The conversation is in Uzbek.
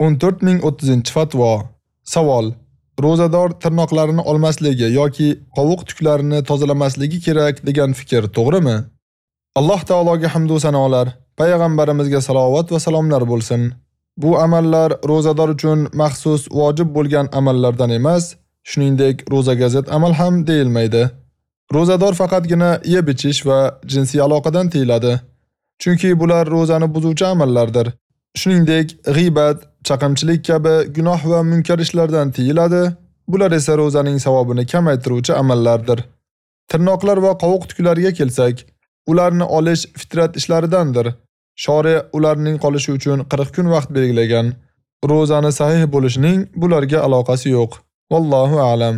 14030-fatvo. Savol: Ro'zador tirnoqlarini olmasligi yoki qovuq tuklarini tozalamasligi kerak degan fikr to'g'rimi? Alloh taologa hamd va sanolar, payg'ambarimizga salovat va salomlar bo'lsin. Bu amallar ro'zador uchun maxsus vojib bo'lgan amallardan emas, shuningdek ro'za gazet amal ham deyilmaydi. Ro'zador faqatgina yeb-ichish va jinsiy aloqadan tiyiladi. Chunki bular ro'zani buzuvchi amallardir. Shuningdek, g'ibat, chaqimchilik kabi gunoh va munkar ishlardan tiyiladi. Bular esa ro'zaning savobini kamaytiruvchi amallardir. Tirnoqlar va qovoq tuklariga kelsak, ularni olish fitrat ishlaridandir. Shori ularning qolishi uchun 40 kun vaqt belgilagan. Ro'zani sahih bo'lishining bularga aloqasi yo'q. Vallohu a'lam.